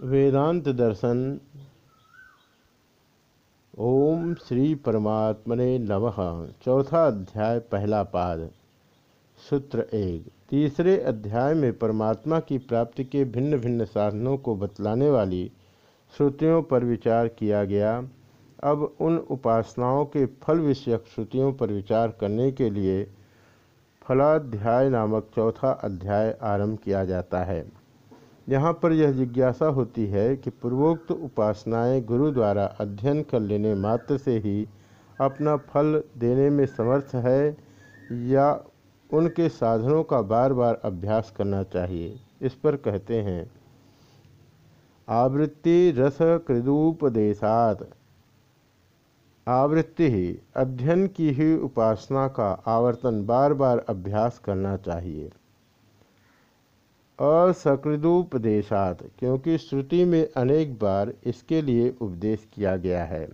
वेदांत दर्शन। ओम श्री परमात्मने नमः। चौथा अध्याय, पहला पाद। सूत्र एक। तीसरे अध्याय में परमात्मा की प्राप्ति के भिन्न भिन्न साधनों को बतलाने वाली श्रुतियों पर विचार किया गया। अब उन उपासनाओं के फल विषयक श्रुतियों पर विचार करने के लिए फलाध्याय नामक चौथा अध्याय आरंभ किया जाता है। यहाँ पर यह जिज्ञासा होती है कि पूर्वोक्त उपासनाएँ गुरु द्वारा अध्ययन कर लेने मात्र से ही अपना फल देने में समर्थ है या उनके साधनों का बार बार अभ्यास करना चाहिए। इस पर कहते हैं, आवृत्ति रस कृदुपदेशात। आवृत्ति ही अध्ययन की ही उपासना का आवर्तन बार बार अभ्यास करना चाहिए। असकृदुपदेशात, क्योंकि श्रुति में अनेक बार इसके लिए उपदेश किया गया है।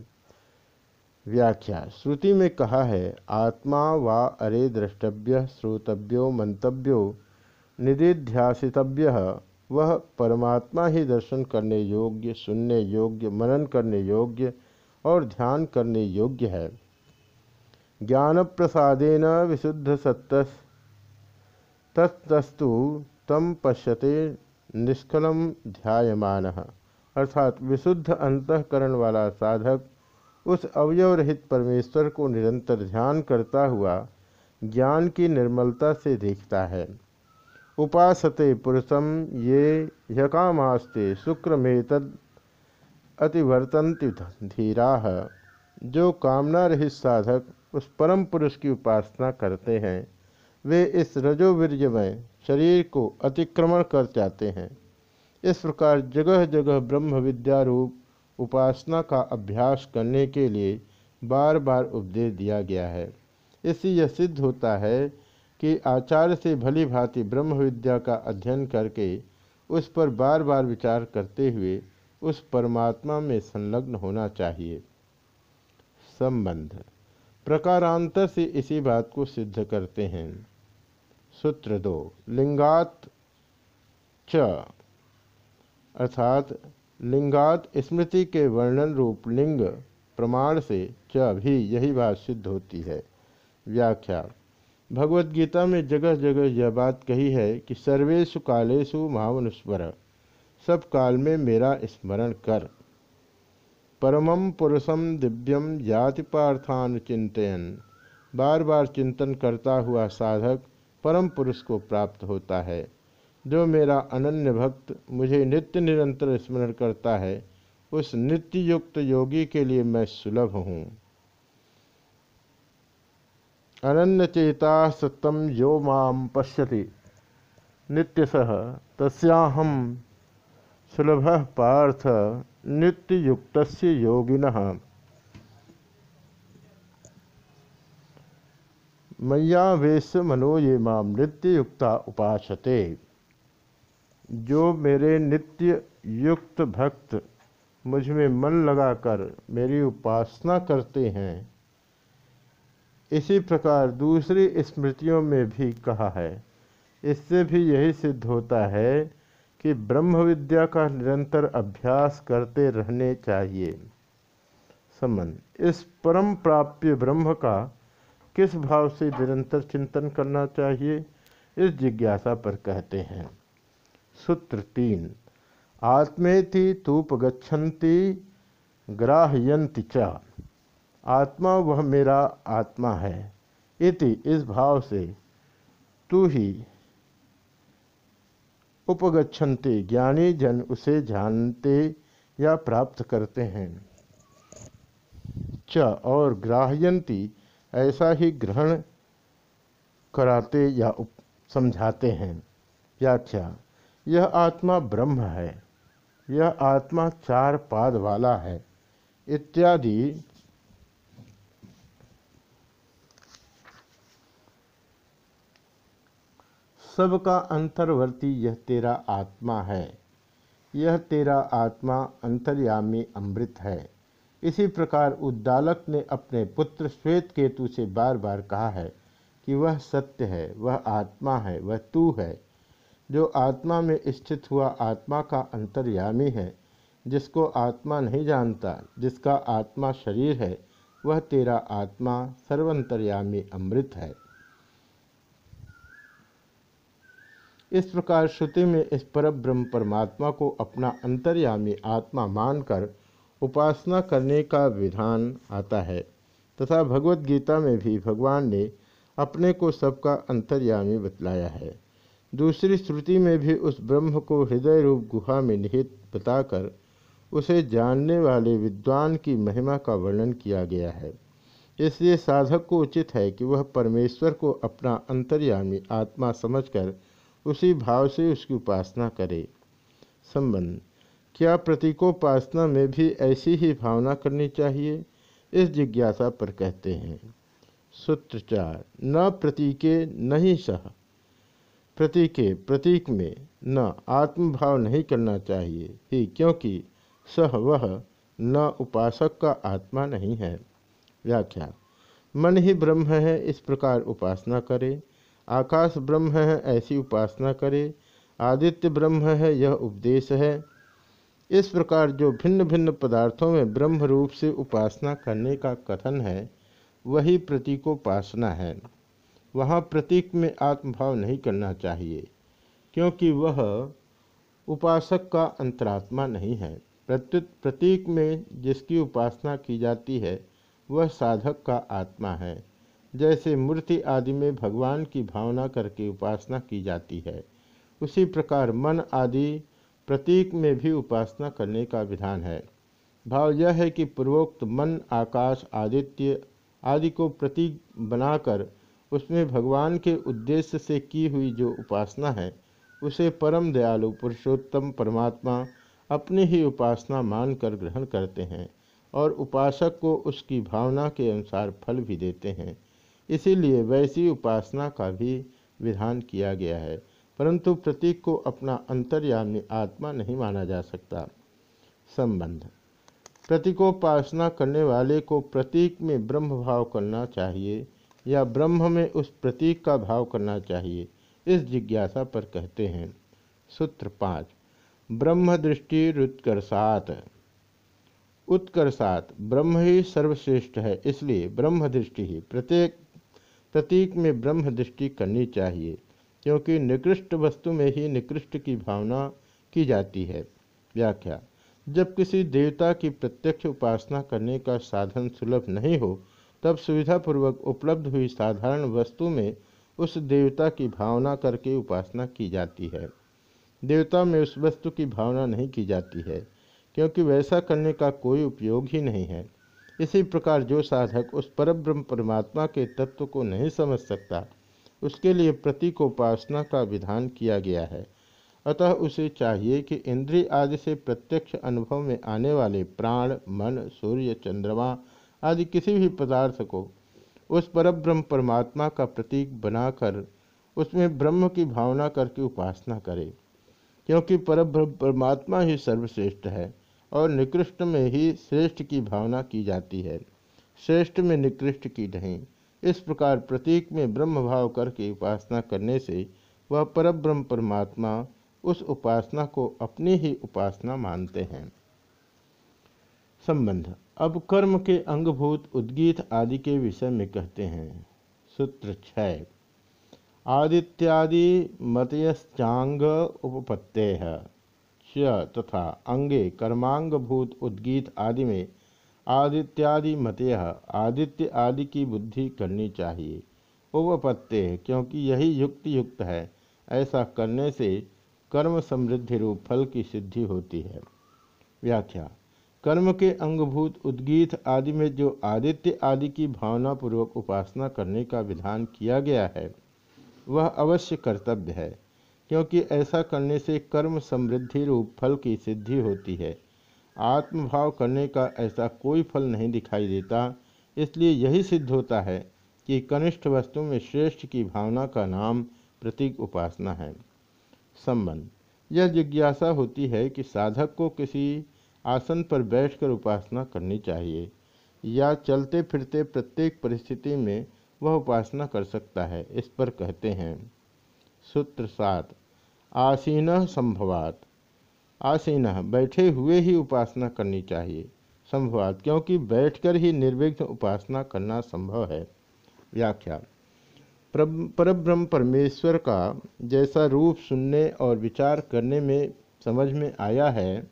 व्याख्या, श्रुति में कहा है, आत्मा वा अरे द्रष्टव्य, श्रोतव्यो, मंतव्यो निधिध्यासितव्य वह परमात्मा ही दर्शन करने योग्य, सुनने योग्य, मनन करने योग्य और ध्यान करने योग्य है। ज्ञान प्रसादेन विशुद्ध सत्त तस्तु तम पश्यते निष्कलम ध्यायमान। अर्थात विशुद्ध अंतकरण वाला साधक उस अवयव रहित परमेश्वर को निरंतर ध्यान करता हुआ ज्ञान की निर्मलता से देखता है। उपासते पुरुषम ये यकामास्ते शुक्रमेतद अतिवर्तंति धीरा। जो कामना रहित साधक उस परम पुरुष की उपासना करते हैं वे इस रजोवीर्यमय शरीर को अतिक्रमण कर जाते हैं। इस प्रकार जगह जगह ब्रह्म विद्या रूप उपासना का अभ्यास करने के लिए बार बार उपदेश दिया गया है। इससे यह सिद्ध होता है कि आचार्य से भली भांति ब्रह्म विद्या का अध्ययन करके उस पर बार बार विचार करते हुए उस परमात्मा में संलग्न होना चाहिए। संबंध। प्रकारांतर से इसी बात को सिद्ध करते हैं। सूत्र दो लिंगात च। अर्थात, लिंगात स्मृति के वर्णन रूप लिंग प्रमाण से च भी यही बात सिद्ध होती है। व्याख्या। भगवत गीता में जगह जगह यह बात कही है कि सर्वेशु कालेशु महामनुस्वर सब काल में मेरा स्मरण कर। परमम पुरुषम दिव्यम जाति पार्थानुचिंतन बार बार चिंतन करता हुआ साधक परम पुरुष को प्राप्त होता है। जो मेरा अनन्य भक्त मुझे नित्य निरंतर स्मरण करता है, उस नित्य युक्त योगी के लिए मैं सुलभ हूँ। अनन्य चेता सत्यम यो माम पश्यति। नित्यसह तस्याहम सुलभ पार्थ नित्य युक्त योगिनः। मैयावेश मनो ये माम नित्य युक्ता उपासते जो मेरे नित्य युक्त भक्त मुझमें मन लगाकर मेरी उपासना करते हैं, इसी प्रकार दूसरी स्मृतियों में भी कहा है। इससे भी यही सिद्ध होता है कि ब्रह्म विद्या का निरंतर अभ्यास करते रहने चाहिए। संबंध इस परम प्राप्य ब्रह्म का किस भाव से निरंतर चिंतन करना चाहिए? इस जिज्ञासा पर कहते हैं। सूत्र तीन, आत्मेति तूपगछन्ति ग्राहयंति च। आत्मा वह मेरा आत्मा है। इति इस भाव से तू ही उपगछन्ति ज्ञानी जन उसे जानते या प्राप्त करते हैं। च, और ग्राहयंती ऐसा ही ग्रहण कराते या समझाते हैं। व्याख्या, यह आत्मा ब्रह्म है। यह आत्मा चार पाद वाला है। इत्यादि। सबका अंतर्वर्ती यह तेरा आत्मा है। यह तेरा आत्मा अंतर्यामी अमृत है। इसी प्रकार उद्दालक ने अपने पुत्र श्वेत केतु से बार बार कहा है कि वह सत्य है, वह आत्मा है, वह तू है। जो आत्मा में स्थित हुआ आत्मा का अंतर्यामी है, जिसको आत्मा नहीं जानता, जिसका आत्मा शरीर है, वह तेरा आत्मा सर्वंतर्यामी अमृत है। इस प्रकार श्रुति में इस पर ब्रह्म परमात्मा को अपना अंतर्यामी आत्मा मानकर उपासना करने का विधान आता है, तथा भगवत गीता में भी भगवान ने अपने को सबका अंतर्यामी बतलाया है। दूसरी श्रुति में भी उस ब्रह्म को हृदय रूप गुहा में निहित बताकर उसे जानने वाले विद्वान की महिमा का वर्णन किया गया है। इसलिए साधक को उचित है कि वह परमेश्वर को अपना अंतर्यामी आत्मा समझकर उसी भाव से उसकी उपासना करे। संबंध। क्या प्रतीकोपासना में भी ऐसी ही भावना करनी चाहिए? इस जिज्ञासा पर कहते हैं। सूत्र चार न प्रतीके नहीं सह। प्रतीके, प्रतीक में न आत्मभाव नहीं करना चाहिए। ही, क्योंकि सह वह न उपासक का आत्मा नहीं है। व्याख्या, मन ही ब्रह्म है, इस प्रकार उपासना करे। आकाश ब्रह्म है, ऐसी उपासना करे। आदित्य ब्रह्म है, यह उपदेश है। इस प्रकार जो भिन्न भिन्न पदार्थों में ब्रह्म रूप से उपासना करने का कथन है, वही प्रतीकोपासना है। वहाँ प्रतीक में आत्मभाव नहीं करना चाहिए, क्योंकि वह उपासक का अंतरात्मा नहीं है। प्रत्युत प्रतीक में जिसकी उपासना की जाती है, वह साधक का आत्मा है। जैसे मूर्ति आदि में भगवान की भावना करके उपासना की जाती है, उसी प्रकार मन आदि प्रतीक में भी उपासना करने का विधान है। भाव यह है कि पूर्वोक्त मन, आकाश, आदित्य आदि को प्रतीक बनाकर उसमें भगवान के उद्देश्य से की हुई जो उपासना है, उसे परम दयालु पुरुषोत्तम परमात्मा अपनी ही उपासना मानकर ग्रहण करते हैं और उपासक को उसकी भावना के अनुसार फल भी देते हैं। इसीलिए वैसी उपासना का भी विधान किया गया है। परंतु प्रतीक को अपना अंतर्यामी आत्मा नहीं माना जा सकता। संबंध। प्रतीकोपासना करने वाले को प्रतीक में ब्रह्म भाव करना चाहिए या ब्रह्म में उस प्रतीक का भाव करना चाहिए, इस जिज्ञासा पर कहते हैं। सूत्र पाँच। ब्रह्म दृष्टि रुत्कर्षात। उत्कर्षात। ब्रह्म ही सर्वश्रेष्ठ है, इसलिए ब्रह्म दृष्टि ही प्रत्येक, प्रतीक में ब्रह्म दृष्टि करनी चाहिए। क्योंकि निकृष्ट वस्तु में ही निकृष्ट की भावना की जाती है। व्याख्या, जब किसी देवता की प्रत्यक्ष उपासना करने का साधन सुलभ नहीं हो, तब सुविधापूर्वक उपलब्ध हुई साधारण वस्तु में उस देवता की भावना करके उपासना की जाती है। देवता में उस वस्तु की भावना नहीं की जाती है, क्योंकि वैसा करने का कोई उपयोग ही नहीं है। इसी प्रकार जो साधक उस परब्रह्म परमात्मा के तत्व को नहीं समझ सकता उसके लिए प्रतीकोपासना का विधान किया गया है। अतः उसे चाहिए कि इंद्रिय आदि से प्रत्यक्ष अनुभव में आने वाले प्राण, मन, सूर्य, चंद्रमा आदि किसी भी पदार्थ को उस परब्रह्म परमात्मा का प्रतीक बनाकर उसमें ब्रह्म की भावना करके उपासना करे। क्योंकि पर परमात्मा ही सर्वश्रेष्ठ है और निकृष्ट में ही श्रेष्ठ की भावना की जाती है। श्रेष्ठ में निकृष्ट की नहीं। इस प्रकार प्रतीक में ब्रह्म भाव करके उपासना करने से वह परब्रह्म परमात्मा उस उपासना को अपनी ही उपासना मानते हैं। संबंध। अब कर्म के अंगभूत उद्गीत आदि के विषय में कहते हैं। सूत्र छय आदित्यादि मतयश्चांग उपपत्ते च तथा अंगे कर्मांग भूत उद्गीत आदि में आदित्यादि मतय आदित्य आदि की बुद्धि करनी चाहिए। उपपत्ते क्योंकि यही युक्त युक्त है। ऐसा करने से कर्म समृद्धि रूप फल की सिद्धि होती है। व्याख्या, कर्म के अंगभूत उद्गीत आदि में जो आदित्य आदि की भावनापूर्वक उपासना करने का विधान किया गया है, वह अवश्य कर्तव्य है, क्योंकि ऐसा करने से कर्म समृद्धि रूप फल की सिद्धि होती है। आत्मभाव करने का ऐसा कोई फल नहीं दिखाई देता। इसलिए यही सिद्ध होता है कि कनिष्ठ वस्तु में श्रेष्ठ की भावना का नाम प्रतीक उपासना है। संबंध। यह जिज्ञासा होती है कि साधक को किसी आसन पर बैठकर उपासना करनी चाहिए, या चलते फिरते प्रत्येक परिस्थिति में वह उपासना कर सकता है, इस पर कहते हैं। सूत्र सात। आसीन संभवात। आसीन बैठे हुए ही उपासना करनी चाहिए। संभवात, क्योंकि बैठकर ही निर्विघ्न उपासना करना संभव है। व्याख्या परब्रह्म परमेश्वर का जैसा रूप सुनने और विचार करने में समझ में आया है,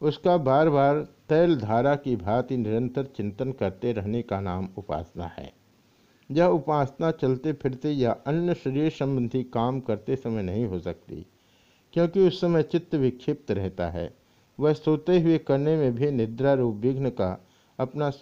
उसका बार बार तैल धारा की भांति निरंतर चिंतन करते रहने का नाम उपासना है। यह उपासना चलते फिरते या अन्य शरीर संबंधी काम करते समय नहीं हो सकती। क्योंकि उस समय चित्त विक्षिप्त रहता है। वह सोते हुए करने में भी निद्रा रूप विघ्न का अपना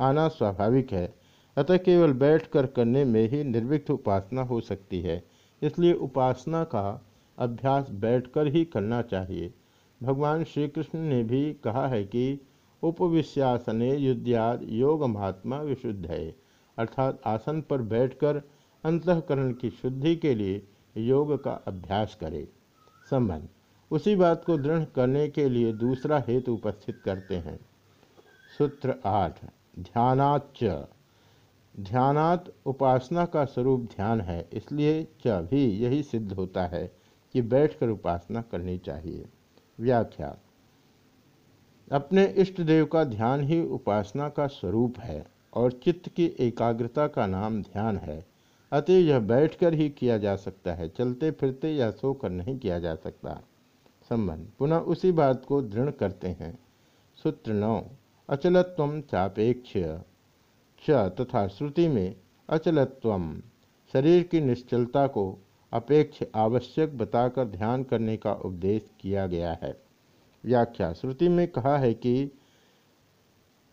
आना स्वाभाविक है। अतः केवल बैठकर करने में ही निर्विघ्न उपासना हो सकती है। इसलिए उपासना का अभ्यास बैठकर ही करना चाहिए। भगवान श्री कृष्ण ने भी कहा है कि उपविश्यासने युद्धाद योग महात्मा विशुद्ध है। अर्थात आसन पर बैठकर अंतकरण की शुद्धि के लिए योग का अभ्यास करे। संबंध। उसी बात को दृढ़ करने के लिए दूसरा हेतु उपस्थित करते हैं। सूत्र आठ ध्यानाच ध्यानात उपासना का स्वरूप ध्यान है, इसलिए च भी यही सिद्ध होता है कि बैठकर उपासना करनी चाहिए। व्याख्या, अपने इष्ट देव का ध्यान ही उपासना का स्वरूप है और चित्त की एकाग्रता का नाम ध्यान है। अतः यह बैठकर ही किया जा सकता है, चलते फिरते या सोकर नहीं किया जा सकता। संबंध। पुनः उसी बात को दृढ़ करते हैं। सूत्र नौ। अचलत्व चापेक्ष च तथा श्रुति में अचलत्व। शरीर की निश्चलता को अपेक्ष आवश्यक बताकर ध्यान करने का उपदेश किया गया है। व्याख्या। श्रुति में कहा है कि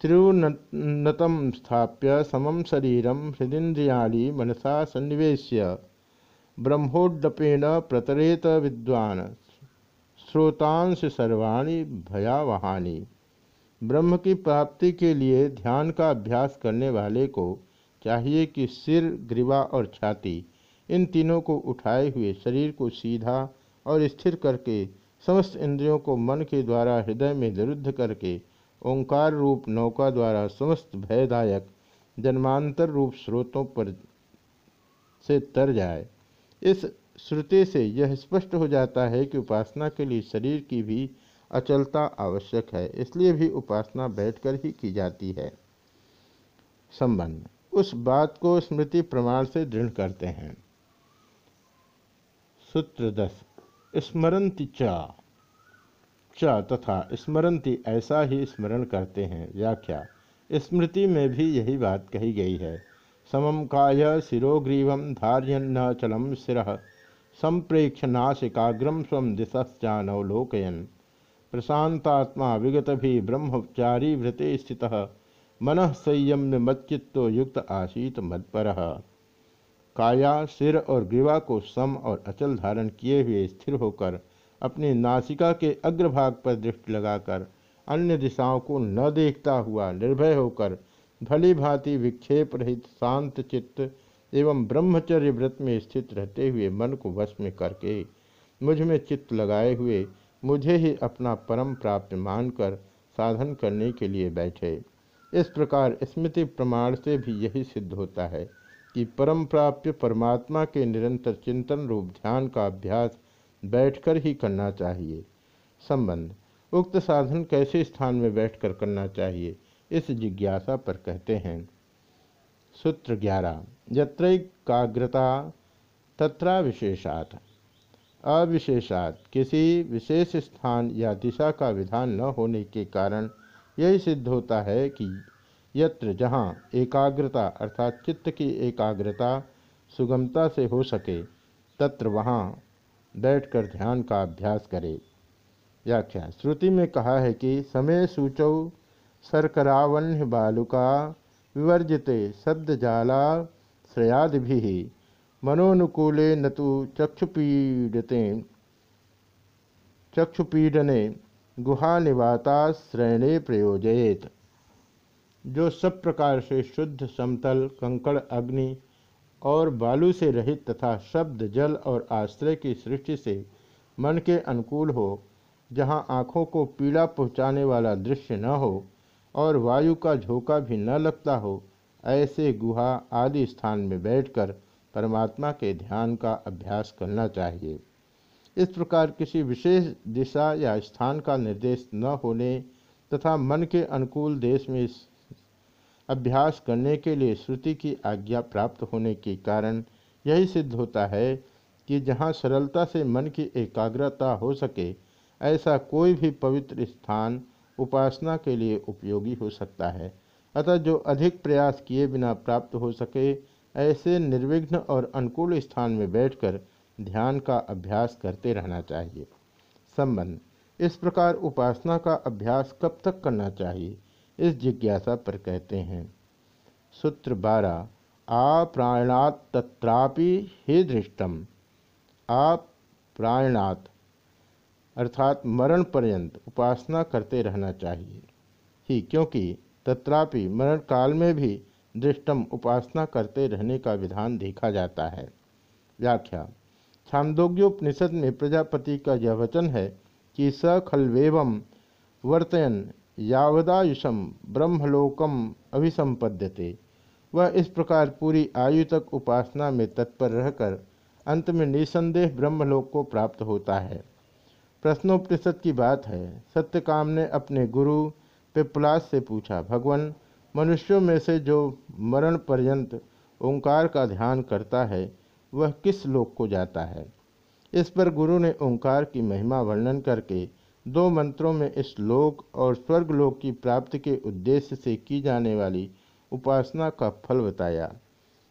त्रिवनतम स्थाप्य समम शरीरम हृदिंद्रियाणी मनसा सन्निवेश्य। ब्रह्मोड्डपेन प्रतरेत विद्वान। श्रोतांश सर्वाणी भयावहानी। ब्रह्म की प्राप्ति के लिए ध्यान का अभ्यास करने वाले को चाहिए कि सिर, ग्रीवा और छाती, इन तीनों को उठाए हुए शरीर को सीधा और स्थिर करके समस्त इंद्रियों को मन के द्वारा हृदय में निरुद्ध करके ओंकार रूप नौका द्वारा समस्त भयदायक, जन्मांतर रूप स्रोतों पर से तर जाए। इस श्रुति से यह स्पष्ट हो जाता है कि उपासना के लिए शरीर की भी अचलता आवश्यक है, इसलिए भी उपासना बैठकर ही की जाती है। संबंध, उस बात को स्मृति प्रमाण से दृढ़ करते हैं। सूत्र दस स्मरण चा। च तथा स्मरंती ऐसा ही स्मरण करते हैं। व्याख्या। स्मृति में भी यही बात कही गई है। समम काय शिरोग्रीव धार्यन्न चलम शिर। संप्रेक्ष नाशिकाग्रम स्व दिशश्चानवलोकयन प्रशांतात्मा विगत भी ब्रह्मचारी वृते स्थित। मन संयम्य मच्चित्तो युक्त आशीत मदपर काया सिर और ग्रीवा को सम और अचल धारण किए हुए स्थिर होकर अपनी नासिका के अग्रभाग पर दृष्टि लगाकर अन्य दिशाओं को न देखता हुआ निर्भय होकर भली भांति विक्षेप रहित शांत चित्त एवं ब्रह्मचर्य व्रत में स्थित रहते हुए मन को वश में करके मुझमें चित्त लगाए हुए मुझे ही अपना परम प्राप्त मानकर साधन करने के लिए बैठे। इस प्रकार स्मृति प्रमाण से भी यही सिद्ध होता है कि परम प्राप्य परमात्मा के निरंतर चिंतन रूप ध्यान का अभ्यास बैठकर ही करना चाहिए। संबंध, उक्त साधन कैसे स्थान में बैठकर करना चाहिए, इस जिज्ञासा पर कहते हैं। सूत्र ग्यारह, यत्रैकाग्रता तत्रा विशेषात अविशेषात, किसी विशेष स्थान या दिशा का विधान न होने के कारण यही सिद्ध होता है कि यत्र जहाँ एकाग्रता अर्थात चित्त की एकाग्रता सुगमता से हो सके, तत्र वहाँ बैठकर ध्यान का अभ्यास करे। व्याख्या, श्रुति में कहा है कि समय सूचौ शर्करावन्य बालुका विवर्जिते शब्दजाला श्रयादि मनोनुकूले न तो चक्षुपीडते। चक्षुपीडने गुहा गुहानिवाताश्रयणे प्रयोजयेत। जो सब प्रकार से शुद्ध समतल कंकड़ अग्नि और बालू से रहित तथा शब्द, जल और आश्रय की सृष्टि से मन के अनुकूल हो, जहाँ आँखों को पीड़ा पहुँचाने वाला दृश्य न हो और वायु का झोंका भी न लगता हो, ऐसे गुहा आदि स्थान में बैठकर परमात्मा के ध्यान का अभ्यास करना चाहिए। इस प्रकार किसी विशेष दिशा या स्थान का निर्देश न होने तथा मन के अनुकूल देश में अभ्यास करने के लिए श्रुति की आज्ञा प्राप्त होने के कारण यही सिद्ध होता है कि जहाँ सरलता से मन की एकाग्रता हो सके, ऐसा कोई भी पवित्र स्थान उपासना के लिए उपयोगी हो सकता है। अतः जो अधिक प्रयास किए बिना प्राप्त हो सके, ऐसे निर्विघ्न और अनुकूल स्थान में बैठकर ध्यान का अभ्यास करते रहना चाहिए। संबंध, इस प्रकार उपासना का अभ्यास कब तक करना चाहिए? इस जिज्ञासा पर कहते हैं, सूत्र बारह, आ प्राणात तत्रापि ही दृष्टम। आ प्राणात अर्थात मरण पर्यंत उपासना करते रहना चाहिए। ही, क्योंकि तत्रापि मरण काल में भी दृष्टम उपासना करते रहने का विधान देखा जाता है। व्याख्या, छांदोग्योपनिषद में प्रजापति का यह वचन है कि स खलवेवम वर्तयन यावदायुषम ब्रह्मलोकम अभिसंपद्यते। वह इस प्रकार पूरी आयु तक उपासना में तत्पर रहकर अंत में निसंदेह ब्रह्मलोक को प्राप्त होता है। प्रश्नोपनिषद की बात है, सत्यकाम ने अपने गुरु पिपलास से पूछा, भगवान, मनुष्यों में से जो मरण पर्यंत ओंकार का ध्यान करता है, वह किस लोक को जाता है? इस पर गुरु ने ओंकार की महिमा वर्णन करके दो मंत्रों में इस लोक और स्वर्ग लोक की प्राप्ति के उद्देश्य से की जाने वाली उपासना का फल बताया।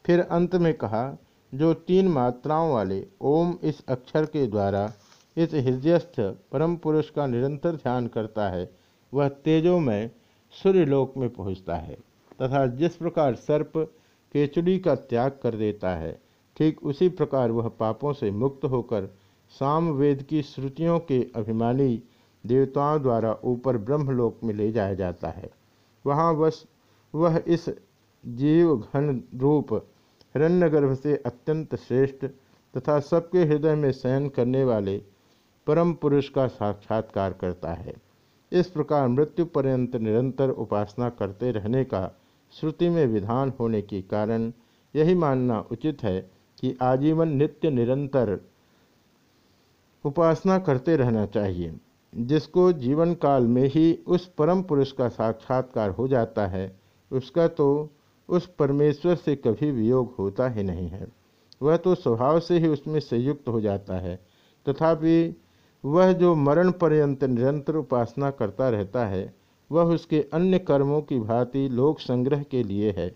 फिर अंत में कहा, जो तीन मात्राओं वाले ओम इस अक्षर के द्वारा इस हृदयस्थ परम पुरुष का निरंतर ध्यान करता है, वह तेजोमय सूर्यलोक में पहुँचता है तथा जिस प्रकार सर्प केचुड़ी का त्याग कर देता है, ठीक उसी प्रकार वह पापों से मुक्त होकर सामवेद की श्रुतियों के अभिमानी देवताओं द्वारा ऊपर ब्रह्मलोक में ले जाया जाता है। वहाँ बस वह इस जीव घन रूप हिरण्यगर्भ से अत्यंत श्रेष्ठ तथा सबके हृदय में शयन करने वाले परम पुरुष का साक्षात्कार करता है। इस प्रकार मृत्यु पर्यंत निरंतर उपासना करते रहने का श्रुति में विधान होने के कारण यही मानना उचित है कि आजीवन नित्य निरंतर उपासना करते रहना चाहिए। जिसको जीवन काल में ही उस परम पुरुष का साक्षात्कार हो जाता है, उसका तो उस परमेश्वर से कभी वियोग होता ही नहीं है। वह तो स्वभाव से ही उसमें संयुक्त हो जाता है। तथापि वह जो मरण पर्यंत निरंतर उपासना करता रहता है, वह उसके अन्य कर्मों की भांति लोक संग्रह के लिए है,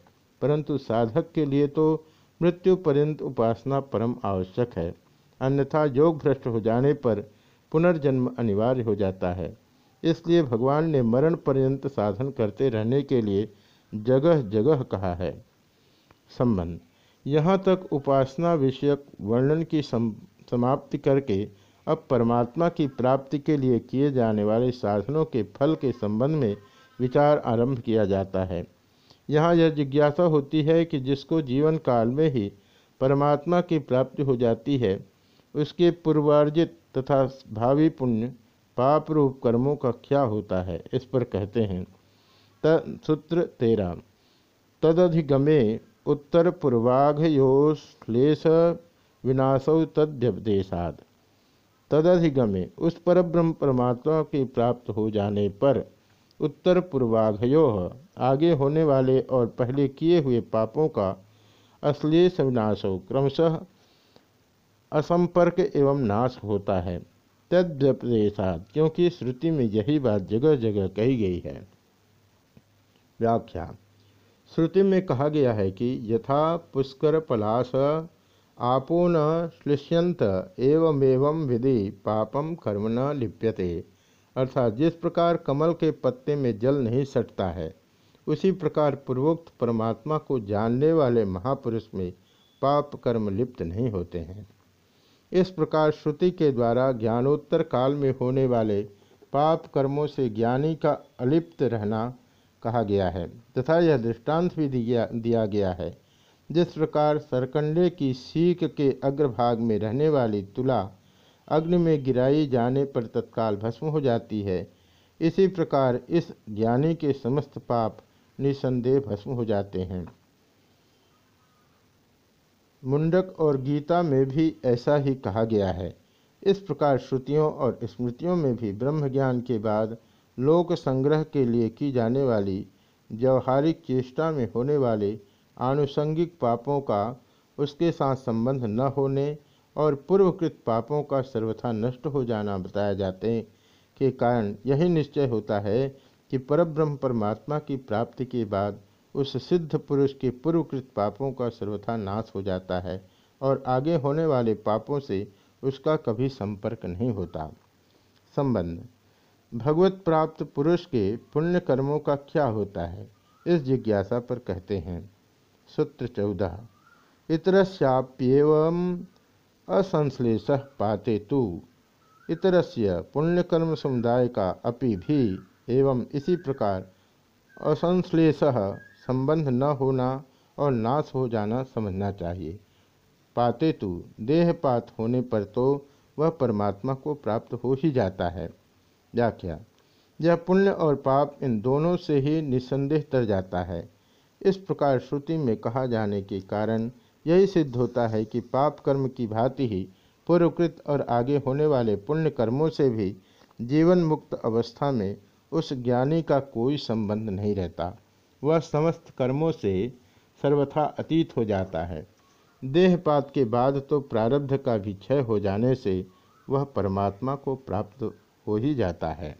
परंतु साधक के लिए तो मृत्यु पर्यंत उपासना परम आवश्यक है। अन्यथा योग भ्रष्ट हो जाने पर पुनर्जन्म अनिवार्य हो जाता है। इसलिए भगवान ने मरण पर्यंत साधन करते रहने के लिए जगह जगह कहा है। संबंध। यहाँ तक उपासना विषयक वर्णन की सम, समाप्ति करके अब परमात्मा की प्राप्ति के लिए किए जाने वाले साधनों के फल के संबंध में विचार आरंभ किया जाता है। यहाँ यह जिज्ञासा होती है कि जिसको जीवन काल में ही परमात्मा की प्राप्ति हो जाती है उसके पूर्वार्जित तथा भावी पुण्य पाप रूप कर्मों का क्या होता है? इस पर कहते हैं, त सूत्र तेरह तदधिगमे उत्तर पूर्वाघयोश्लेष विनाशौ तद्यपदेशाद तदधिगमे उस पर ब्रह्म परमात्मा की प्राप्त हो जाने पर उत्तर पूर्वाघयो आगे होने वाले और पहले किए हुए पापों का अश्लेष विनाश क्रमशः असंपर्क एवं नाश होता है। तद्व्यपदेशात क्योंकि श्रुति में यही बात जगह जगह कही गई है। व्याख्या, श्रुति में कहा गया है कि यथा पुष्कर पलाश आपो न श्लिष्यंत एवमेवं विधि पापम कर्म न लिप्यते। अर्थात जिस प्रकार कमल के पत्ते में जल नहीं सटता है, उसी प्रकार पूर्वोक्त परमात्मा को जानने वाले महापुरुष में पाप कर्म लिप्त नहीं होते हैं। इस प्रकार श्रुति के द्वारा ज्ञानोत्तर काल में होने वाले पाप कर्मों से ज्ञानी का अलिप्त रहना कहा गया है, तथा यह दृष्टांत भी दिया गया है। जिस प्रकार सरकंडे की सीख के अग्रभाग में रहने वाली तुला अग्नि में गिराई जाने पर तत्काल भस्म हो जाती है, इसी प्रकार इस ज्ञानी के समस्त पाप निसंदेह भस्म हो जाते हैं। मुंडक और गीता में भी ऐसा ही कहा गया है। इस प्रकार श्रुतियों और स्मृतियों में भी ब्रह्म ज्ञान के बाद लोक संग्रह के लिए की जाने वाली व्यवहारिक चेष्टा में होने वाले आनुषंगिक पापों का उसके साथ संबंध न होने और पूर्वकृत पापों का सर्वथा नष्ट हो जाना बताया जाते के कारण यही निश्चय होता है कि परब्रह्म परमात्मा की प्राप्ति के बाद उस सिद्ध पुरुष के पूर्वकृत पापों का सर्वथा नाश हो जाता है और आगे होने वाले पापों से उसका कभी संपर्क नहीं होता। संबंध। भगवत प्राप्त पुरुष के पुण्य कर्मों का क्या होता है? इस जिज्ञासा पर कहते हैं। सूत्र चौदह। इतरस्याप्यव असंश्लेष पाते तो। इतरस्य पुण्यकर्म समुदाय का अपि भी एवं इसी प्रकार असंश्लेष संबंध न होना और नाश हो जाना समझना चाहिए। पाते तो देहपात होने पर तो वह परमात्मा को प्राप्त हो ही जाता है। व्याख्या, यह पुण्य और पाप इन दोनों से ही निसंदेह तर जाता है। इस प्रकार श्रुति में कहा जाने के कारण यही सिद्ध होता है कि पाप कर्म की भांति ही पूर्वकृत और आगे होने वाले पुण्य कर्मों से भी जीवन मुक्त अवस्था में उस ज्ञानी का कोई संबंध नहीं रहता। वह समस्त कर्मों से सर्वथा अतीत हो जाता है। देहपात के बाद तो प्रारब्ध का भी क्षय हो जाने से वह परमात्मा को प्राप्त हो ही जाता है।